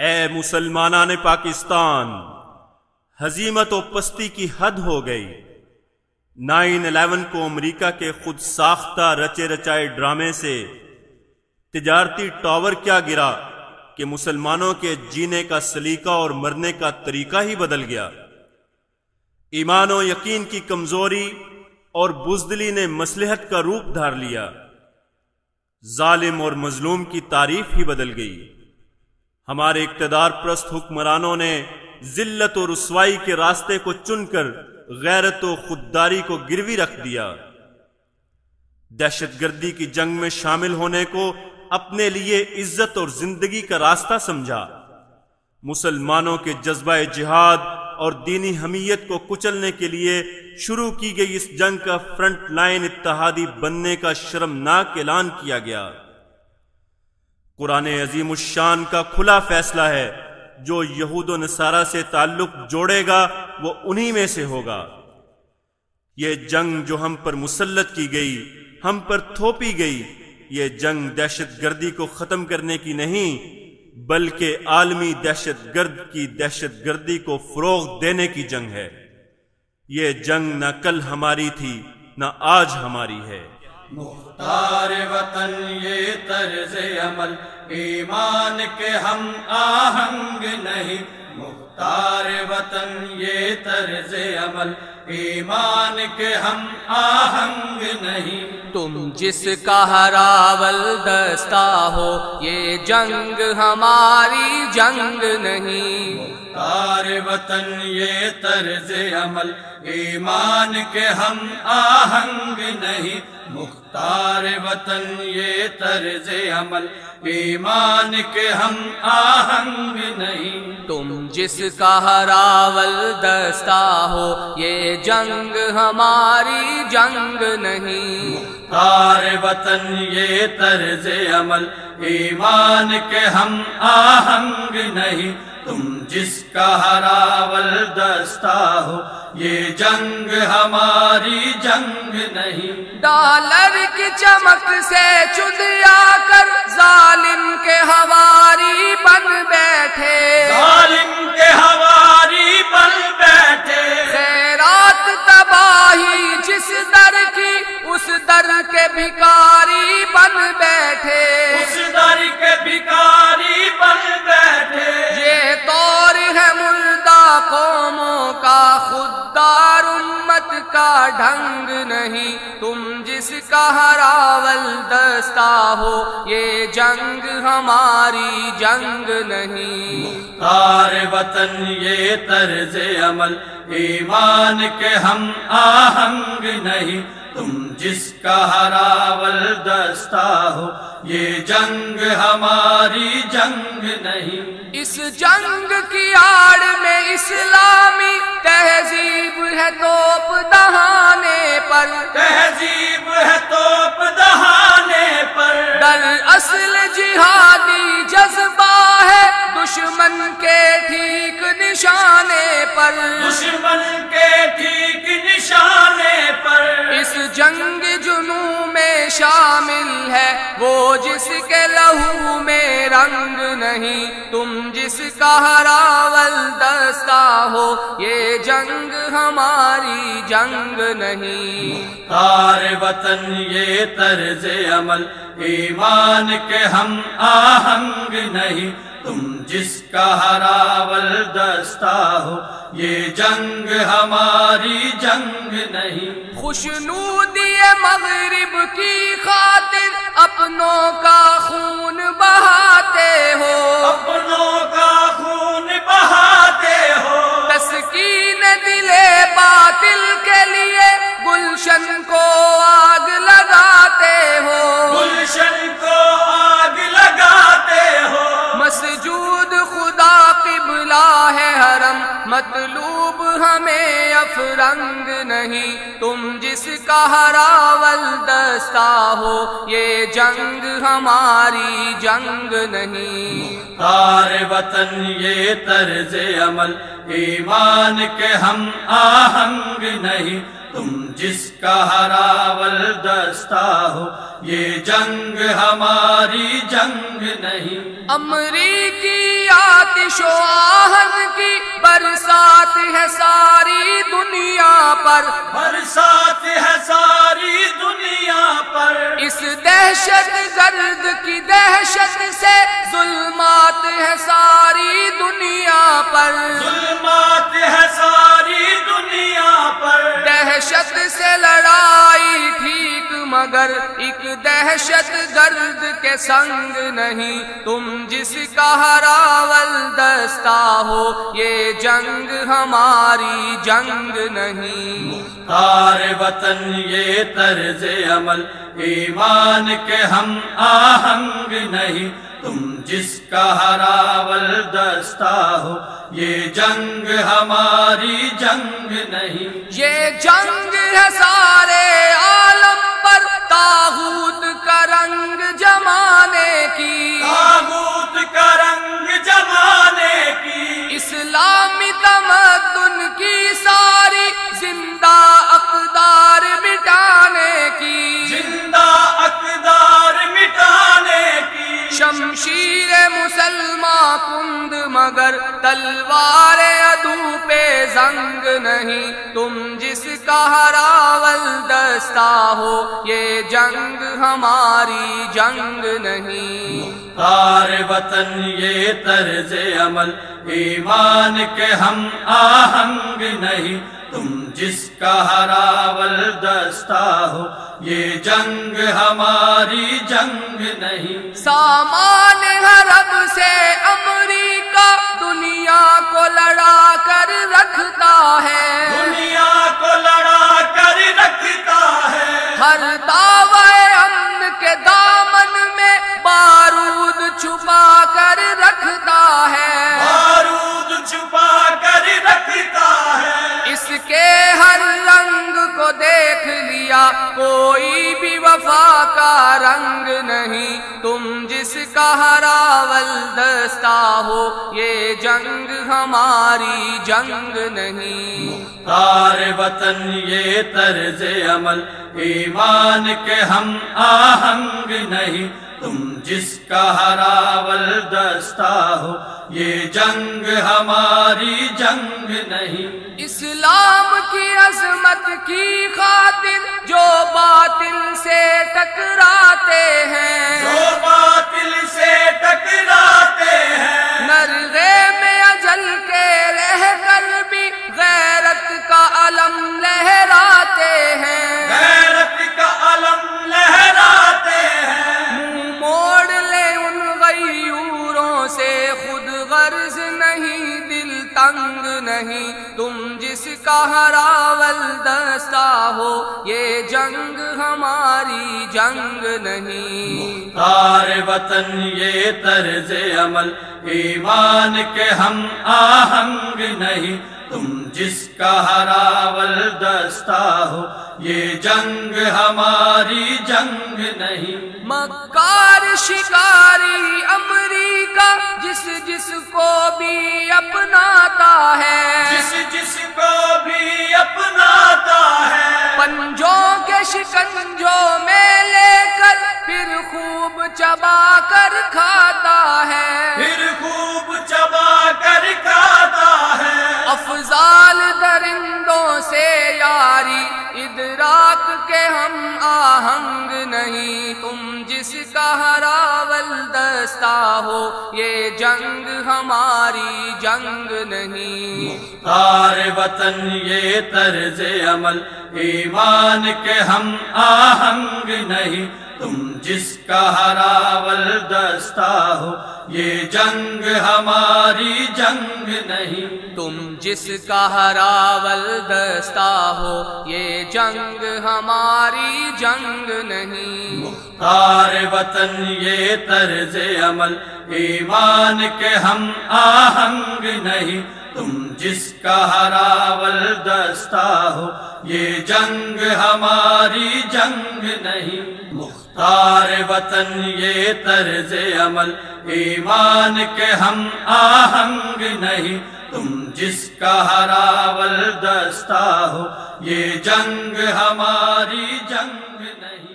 اے مسلمانان پاکستان حزیمت و پستی کی حد ہو گئی۔ نائن الیون کو امریکہ کے خود ساختہ رچے رچائے ڈرامے سے تجارتی ٹاور کیا گرا کہ مسلمانوں کے جینے کا سلیقہ اور مرنے کا طریقہ ہی بدل گیا۔ ایمان و یقین کی کمزوری اور بزدلی نے مسلحت کا روپ دھار لیا۔ ظالم اور مظلوم کی تعریف ہی بدل گئی۔ ہمارے اقتدار پرست حکمرانوں نے ذلت و رسوائی کے راستے کو چن کر غیرت و خودداری کو گروی رکھ دیا۔ دہشت گردی کی جنگ میں شامل ہونے کو اپنے لیے عزت اور زندگی کا راستہ سمجھا۔ مسلمانوں کے جذبہ جہاد اور دینی حمیت کو کچلنے کے لیے شروع کی گئی اس جنگ کا فرنٹ لائن اتحادی بننے کا شرمناک اعلان کیا گیا۔ قرآن عظیم الشان کا کھلا فیصلہ ہے۔ جو یہود و نصارہ سے تعلق جوڑے گا، وہ انہی میں سے ہوگا۔ یہ جنگ جو ہم پر مسلط کی گئی، ہم پر تھوپی گئی، یہ جنگ دہشت گردی کو ختم کرنے کی نہیں، بلکہ عالمی دہشت گرد کی دہشت گردی کو فروغ دینے کی جنگ ہے۔ یہ جنگ نہ کل ہماری تھی، نہ آج ہماری ہے۔ مختار وطن یہ طرز عمل، ایمان کے ہم آہنگ نہیں۔ مختار وطن یہ طرز عمل، ایمان کے ہم آہنگ نہیں۔ تم جس کا ہراول دستا ہو، یہ جنگ ہماری جنگ نہیں۔ مختار وطن یہ طرز عمل ایمان کے ہم آہنگ نہیں۔ مختار وطن یہ طرز عمل ایمان کے ہم آہنگ نہیں۔ تم جس کا ہراول دستا ہو یہ جنگ ہماری جنگ نہیں۔ مختار وطن یہ طرز عمل ایمان کے ہم آہنگ نہیں۔ تم جس کا ہراول دستہ ہو، یہ جنگ ہماری جنگ نہیں۔ ڈالر کی چمک سے چدیا کر، ظالم کے ہواری امت کا ڈھنگ نہیں۔ تم جس کا ہراول دستہ ہو، یہ جنگ ہماری جنگ نہیں۔ تار وطن، یہ طرز عمل۔ ایمان کے ہم آہنگ نہیں۔ تم جس کا ہراول دستا ہو یہ جنگ ہماری جنگ نہیں۔ اس جنگ کی آڑ میں اسلامی تہذیب ہے توپ دہانے پر۔ تہذیب ہے توپ دہانے نہیں، تم جس کا ہراول دستہ ہو، یہ جنگ ہماری جنگ نہیں۔ تار وطن، یہ طرز عمل، ایمان کے ہم آہنگ نہیں۔ تم جس کا ہراول دستا ہو یہ جنگ ہماری جنگ نہیں۔ خوشنودی مغرب کی خاطر اپنوں کا خون بہاتے ہو۔ اپنوں کا خون بہاتے ہو۔ تسکین دلے باطل کے لیے گلشن مطلوب ہمیں افرنگ نہیں۔ تم جس کا ہراول دستہ ہو، یہ جنگ ہماری جنگ نہیں۔ تار وطن، یہ طرز عمل۔ ایمان کے ہم آہنگ نہیں۔ تم جس کا ہراول دستا ہو یہ جنگ ہماری جنگ نہیں۔ امریکی آتی برسات ہے ساری دنیا پر۔ برسات ہے ساری دنیا پر۔ اس دہشت گرد کی دہشت سے ظلمات ہے ساری دنیا پر۔ دہشت سے لڑائی ٹھیک، مگر ایک دہشت گرد کے سنگ نہیں۔ تم جس کا ہراول دستا ہو، یہ جنگ ہماری جنگ نہیں۔ تار وطن، یہ طرز عمل۔ ایمان کے ہم آہنگ نہیں۔ تم جس کا ہراول دستہ ہو، یہ جنگ ہماری جنگ نہیں۔ یہ جنگ ہے سارے عالم پر۔ شمشیر مسلمان کند مگر تلوار ادو پہ زنگ نہیں۔ تم جس کا ہراول دستا ہو، یہ جنگ ہماری جنگ نہیں۔ تار وطن، یہ طرز عمل۔ ایمان کے ہم آہنگ نہیں۔ تم جس کا ہراول دستا ہو یہ جنگ ہماری جنگ نہیں۔ سامان حرب سے امریکہ دنیا کو لڑا کر رکھتا ہے۔ دنیا کو لڑا کر رکھتا ہے۔ ہر دعوے امن کے دامن میں بارود چھپا کر رکھتا ہے۔ کے ہر رنگ کو دیکھ لیا، کوئی بھی وفا کا رنگ نہیں۔ تم جس کا ہراول دستا ہو، یہ جنگ ہماری جنگ نہیں۔ تار وطن، یہ طرز عمل۔ ایمان کے ہم آہنگ نہیں۔ تم جس کا ہراول دستا ہو یہ جنگ ہماری جنگ نہیں۔ اسلام کی عظمت کی خاطر جو باطل سے ٹکراتے ہیں۔ جو باطل سے ٹکراتے ہیں۔ نرغے کا ہراول دستہ ہو، یہ جنگ ہماری جنگ نہیں۔ تار وطن، یہ طرز عمل، ایمان کے ہم آہنگ نہیں۔ تم جس کا ہراول دستا ہو یہ جنگ ہماری جنگ نہیں۔ مکار شکاری امریکہ جس جس کو بھی اپناتا ہے۔ جس جس کو بھی اپناتا ہے۔ پنجوں کے شکنجوں میں لے کر پھر خوب چبا کر کھاتا ہے۔ پھر خوب چبا کر کھاتا افضال درندوں سے یاری، ادراک کے ہم آہنگ نہیں۔ تم جس کا ہراول دستا ہو، یہ جنگ ہماری جنگ نہیں۔ تار وطن، یہ طرز عمل۔ ایمان کے ہم آہنگ نہیں۔ تم جس کا ہراول دستا ہو، یہ جنگ ہماری جنگ نہیں۔ تم جس کا ہراول دستا ہو، یہ جنگ ہماری جنگ نہیں۔ تار وطن، یہ طرز عمل۔ ایمان کے ہم آہنگ نہیں۔ تم جس کا ہراول دستا ہو، یہ جنگ ہماری جنگ نہیں۔ تار وطن یہ طرز عمل، ایمان کے ہم آہنگ نہیں۔ تم جس کا ہراول دستہ ہو، یہ جنگ ہماری جنگ نہیں۔